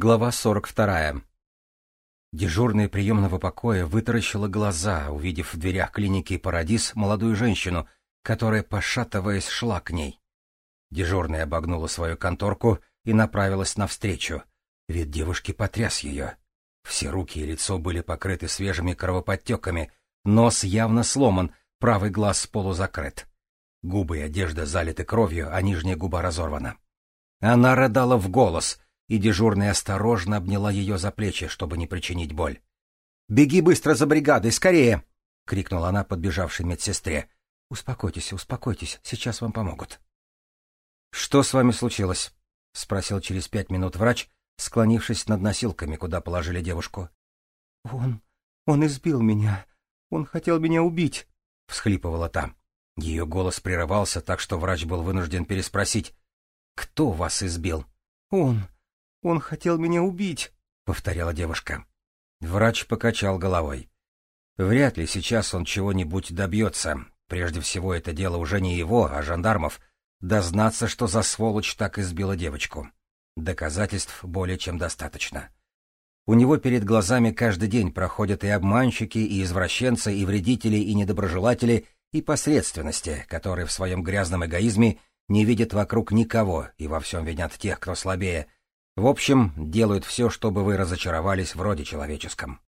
Глава 42. Дежурная приемного покоя вытаращила глаза, увидев в дверях клиники «Парадис» молодую женщину, которая, пошатываясь, шла к ней. Дежурная обогнула свою конторку и направилась навстречу. Вид девушки потряс ее. Все руки и лицо были покрыты свежими кровоподтеками, нос явно сломан, правый глаз полузакрыт. Губы и одежда залиты кровью, а нижняя губа разорвана. Она рыдала в голос — и дежурная осторожно обняла ее за плечи, чтобы не причинить боль. «Беги быстро за бригадой, скорее!» — крикнула она подбежавшей медсестре. «Успокойтесь, успокойтесь, сейчас вам помогут». «Что с вами случилось?» — спросил через пять минут врач, склонившись над носилками, куда положили девушку. «Он... он избил меня. Он хотел меня убить», — всхлипывала та. Ее голос прерывался, так что врач был вынужден переспросить. «Кто вас избил?» «Он. Он хотел меня убить, — повторяла девушка. Врач покачал головой. Вряд ли сейчас он чего-нибудь добьется. Прежде всего, это дело уже не его, а жандармов. Дознаться, что за сволочь так избила девочку. Доказательств более чем достаточно. У него перед глазами каждый день проходят и обманщики, и извращенцы, и вредители, и недоброжелатели, и посредственности, которые в своем грязном эгоизме не видят вокруг никого и во всем винят тех, кто слабее — в общем, делают все, чтобы вы разочаровались в роде человеческом.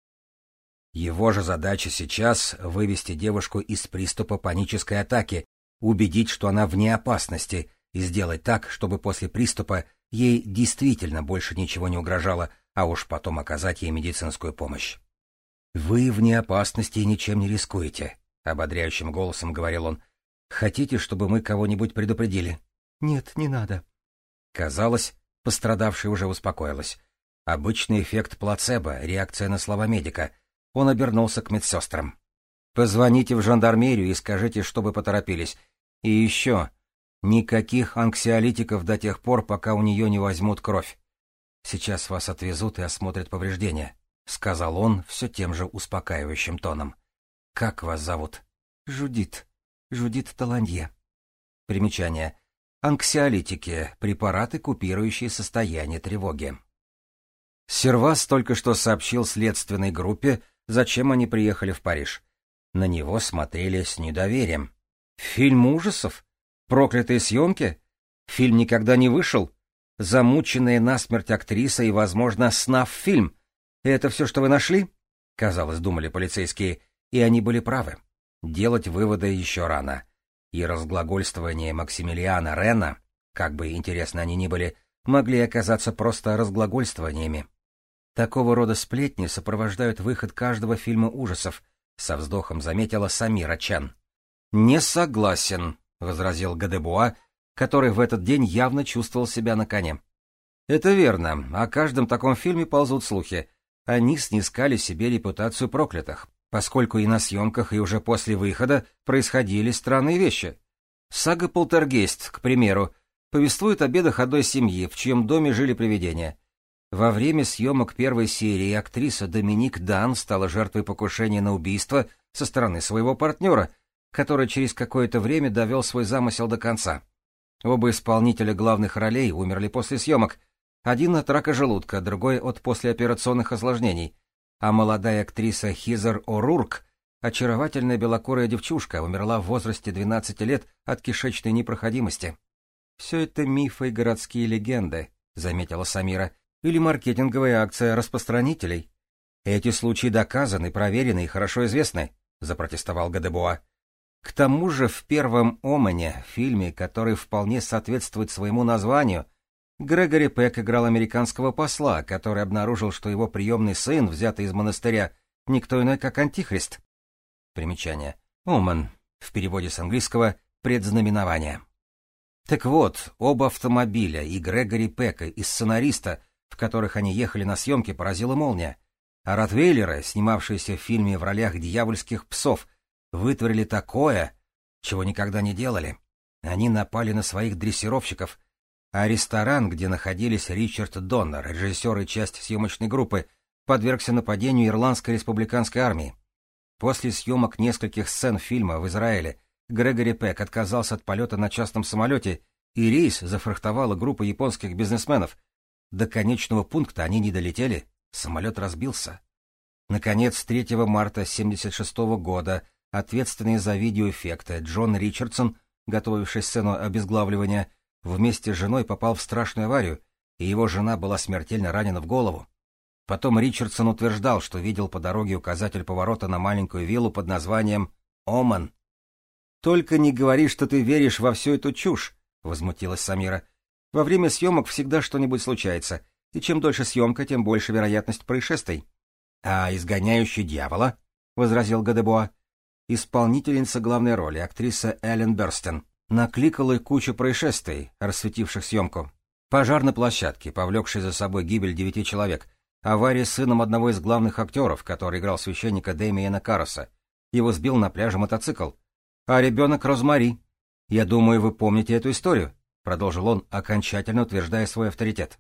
Его же задача сейчас — вывести девушку из приступа панической атаки, убедить, что она вне опасности, и сделать так, чтобы после приступа ей действительно больше ничего не угрожало, а уж потом оказать ей медицинскую помощь. «Вы вне опасности и ничем не рискуете», — ободряющим голосом говорил он. «Хотите, чтобы мы кого-нибудь предупредили?» «Нет, не надо». Казалось, Пострадавшая уже успокоилась. Обычный эффект плацебо, реакция на слова медика. Он обернулся к медсестрам. «Позвоните в жандармерию и скажите, чтобы поторопились. И еще, никаких анксиолитиков до тех пор, пока у нее не возьмут кровь. Сейчас вас отвезут и осмотрят повреждения», — сказал он все тем же успокаивающим тоном. «Как вас зовут?» «Жудит. Жудит Таланье». Примечание. Анксиолитики – препараты, купирующие состояние тревоги. Сервас только что сообщил следственной группе, зачем они приехали в Париж. На него смотрели с недоверием. Фильм ужасов? Проклятые съемки? Фильм никогда не вышел? Замученная насмерть актриса и, возможно, снав-фильм. Это все, что вы нашли? Казалось, думали полицейские, и они были правы. Делать выводы еще рано и разглагольствования Максимилиана Рена, как бы интересно они ни были, могли оказаться просто разглагольствованиями. Такого рода сплетни сопровождают выход каждого фильма ужасов, со вздохом заметила Самира Чан. «Не согласен», — возразил Гадебуа, который в этот день явно чувствовал себя на коне. «Это верно, о каждом таком фильме ползут слухи. Они снискали себе репутацию проклятых, поскольку и на съемках, и уже после выхода происходили странные вещи. Сага «Полтергейст», к примеру, повествует о бедах одной семьи, в чьем доме жили привидения. Во время съемок первой серии актриса Доминик Дан стала жертвой покушения на убийство со стороны своего партнера, который через какое-то время довел свой замысел до конца. Оба исполнителя главных ролей умерли после съемок, один от рака желудка, другой от послеоперационных осложнений — а молодая актриса Хизер О'Рурк, очаровательная белокурая девчушка, умерла в возрасте 12 лет от кишечной непроходимости. «Все это мифы и городские легенды», — заметила Самира, «или маркетинговая акция распространителей». «Эти случаи доказаны, проверены и хорошо известны», — запротестовал Гадебуа. «К тому же в первом «Омене», фильме, который вполне соответствует своему названию, — Грегори Пек играл американского посла, который обнаружил, что его приемный сын, взятый из монастыря, никто иной, как Антихрист. Примечание. Омен. В переводе с английского «предзнаменование». Так вот, оба автомобиля, и Грегори Пека, и сценариста, в которых они ехали на съемки, поразила молния. А Ротвейлеры, снимавшиеся в фильме в ролях дьявольских псов, вытворили такое, чего никогда не делали. Они напали на своих дрессировщиков — а ресторан, где находились Ричард Доннер, режиссер и часть съемочной группы, подвергся нападению Ирландской республиканской армии. После съемок нескольких сцен фильма в Израиле Грегори Пек отказался от полета на частном самолете, и рейс зафрахтовала группа японских бизнесменов. До конечного пункта они не долетели, самолет разбился. Наконец, 3 марта 1976 года ответственный за видеоэффекты Джон Ричардсон, готовивший сцену обезглавливания, вместе с женой попал в страшную аварию, и его жена была смертельно ранена в голову. Потом Ричардсон утверждал, что видел по дороге указатель поворота на маленькую виллу под названием «Оман». «Только не говори, что ты веришь во всю эту чушь», — возмутилась Самира. «Во время съемок всегда что-нибудь случается, и чем дольше съемка, тем больше вероятность происшествий». «А изгоняющий дьявола?» — возразил Гадебуа. Исполнительница главной роли, актриса Эллен Берстен, накликала кучу происшествий, рассветивших съемку. Пожар на площадке, повлекший за собой гибель девяти человек, авария с сыном одного из главных актеров, который играл священника Дэмиена Карроса. Его сбил на пляже мотоцикл. А ребенок Розмари. Я думаю, вы помните эту историю, продолжил он, окончательно утверждая свой авторитет.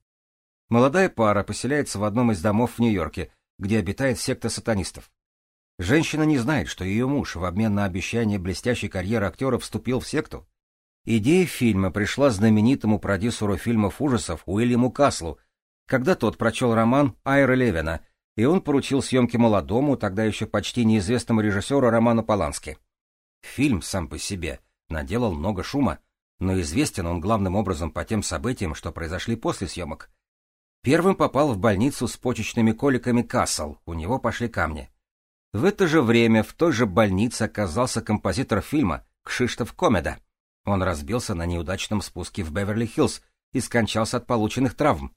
Молодая пара поселяется в одном из домов в Нью-Йорке, где обитает секта сатанистов. Женщина не знает, что ее муж в обмен на обещание блестящей карьеры актера вступил в секту. Идея фильма пришла знаменитому продюсеру фильмов ужасов Уильяму Каслу, когда тот прочел роман Айра Левина, и он поручил съемки молодому, тогда еще почти неизвестному режиссеру Роману Полански. Фильм сам по себе наделал много шума, но известен он главным образом по тем событиям, что произошли после съемок. Первым попал в больницу с почечными коликами Кассел, у него пошли камни. В это же время в той же больнице оказался композитор фильма Кшиштоф Комеда. Он разбился на неудачном спуске в Беверли-Хиллз и скончался от полученных травм.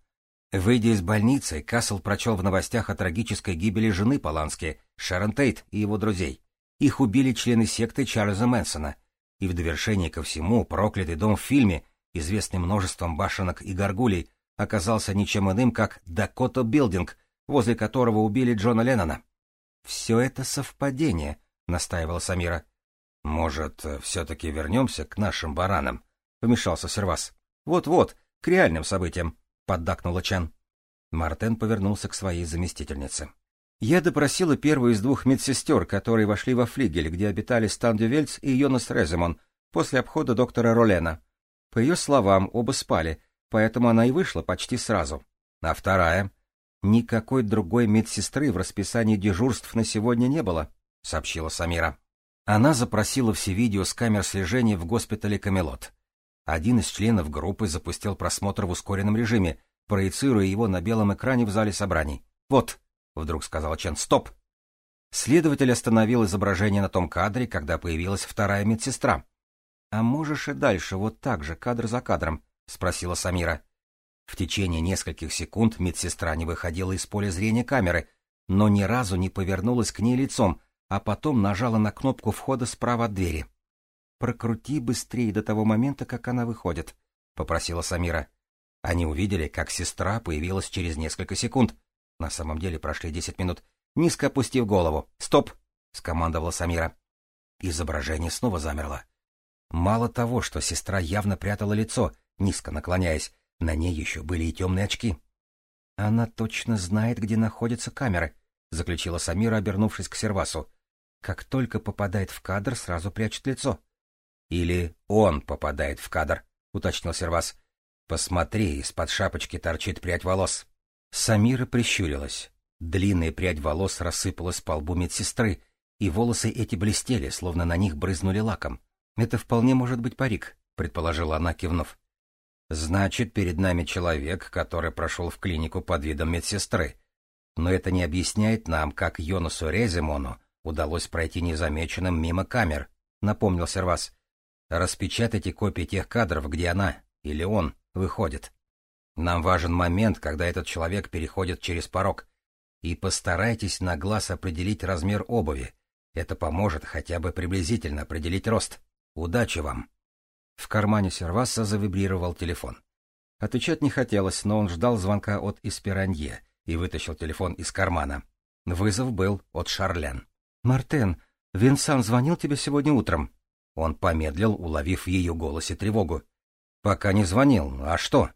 Выйдя из больницы, Кассел прочел в новостях о трагической гибели жены Полански, Шерон Тейт и его друзей. Их убили члены секты Чарльза Мэнсона. И в довершение ко всему проклятый дом в фильме, известный множеством башенок и горгулей, оказался ничем иным, как Дакота Билдинг, возле которого убили Джона Леннона. «Все это совпадение», — настаивала Самира. «Может, все-таки вернемся к нашим баранам?» — помешался Сервас. «Вот-вот, к реальным событиям», — поддакнула Чан. Мартен повернулся к своей заместительнице. «Я допросила первую из двух медсестер, которые вошли во флигель, где обитали Стан Дювельц и Йонас Реземон, после обхода доктора Ролена. По ее словам, оба спали, поэтому она и вышла почти сразу. А вторая? Никакой другой медсестры в расписании дежурств на сегодня не было, сообщила Самира. Она запросила все видео с камер слежения в госпитале Камелот. Один из членов группы запустил просмотр в ускоренном режиме, проецируя его на белом экране в зале собраний. «Вот», — вдруг сказал Чен, — «стоп». Следователь остановил изображение на том кадре, когда появилась вторая медсестра. «А можешь и дальше, вот так же, кадр за кадром?» — спросила Самира. В течение нескольких секунд медсестра не выходила из поля зрения камеры, но ни разу не повернулась к ней лицом, а потом нажала на кнопку входа справа от двери. «Прокрути быстрее до того момента, как она выходит», — попросила Самира. Они увидели, как сестра появилась через несколько секунд. На самом деле прошли десять минут. Низко опустив голову. «Стоп!» — скомандовала Самира. Изображение снова замерло. Мало того, что сестра явно прятала лицо, низко наклоняясь, на ней еще были и темные очки. «Она точно знает, где находятся камеры», — заключила Самира, обернувшись к Сервасу. «Как только попадает в кадр, сразу прячет лицо». «Или он попадает в кадр», — уточнил Сервас. «Посмотри, из-под шапочки торчит прядь волос». Самира прищурилась. Длинная прядь волос рассыпалась по лбу медсестры, и волосы эти блестели, словно на них брызнули лаком. «Это вполне может быть парик», — предположила она, кивнув. Значит, перед нами человек, который прошел в клинику под видом медсестры. Но это не объясняет нам, как Йонасу Резимону удалось пройти незамеченным мимо камер, напомнил Сервас. Распечатайте копии тех кадров, где она, или он, выходит. Нам важен момент, когда этот человек переходит через порог. И постарайтесь на глаз определить размер обуви. Это поможет хотя бы приблизительно определить рост. Удачи вам! В кармане серваса завибрировал телефон. Отвечать не хотелось, но он ждал звонка от Испиранье и вытащил телефон из кармана. Вызов был от Шарлен. «Мартен, Винсан звонил тебе сегодня утром?» Он помедлил, уловив в ее голосе тревогу. «Пока не звонил. А что?»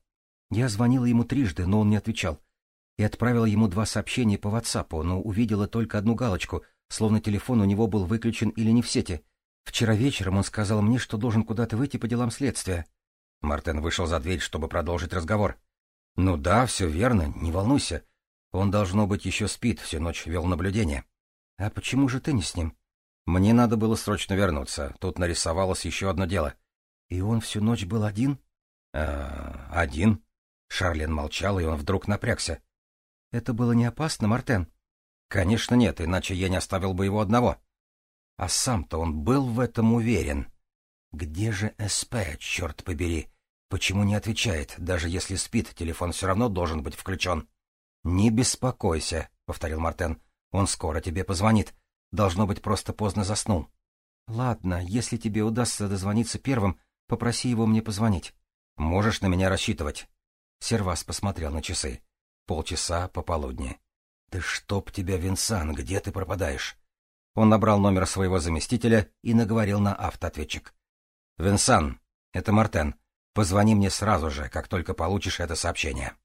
Я звонила ему трижды, но он не отвечал. И отправила ему два сообщения по WhatsApp, но увидела только одну галочку, словно телефон у него был выключен или не в сети. Вчера вечером он сказал мне, что должен куда-то выйти по делам следствия. Мартен вышел за дверь, чтобы продолжить разговор. Ну да, все верно, не волнуйся. Он, должно быть, еще спит, всю ночь вел наблюдение. А почему же ты не с ним? Мне надо было срочно вернуться. Тут нарисовалось еще одно дело. И он всю ночь был один? Э, один. Шарлин молчал, и он вдруг напрягся. Это было не опасно, Мартен? Конечно нет, иначе я не оставил бы его одного. А сам-то он был в этом уверен. Где же СП, черт побери? Почему не отвечает? Даже если спит, телефон все равно должен быть включен. Не беспокойся, — повторил Мартен. Он скоро тебе позвонит. Должно быть, просто поздно заснул. Ладно, если тебе удастся дозвониться первым, попроси его мне позвонить. Можешь на меня рассчитывать. Сервас посмотрел на часы. Полчаса пополудни. Ты чтоб тебя, Винсан, где ты пропадаешь? Он набрал номер своего заместителя и наговорил на автоответчик. «Винсан, это Мартен. Позвони мне сразу же, как только получишь это сообщение».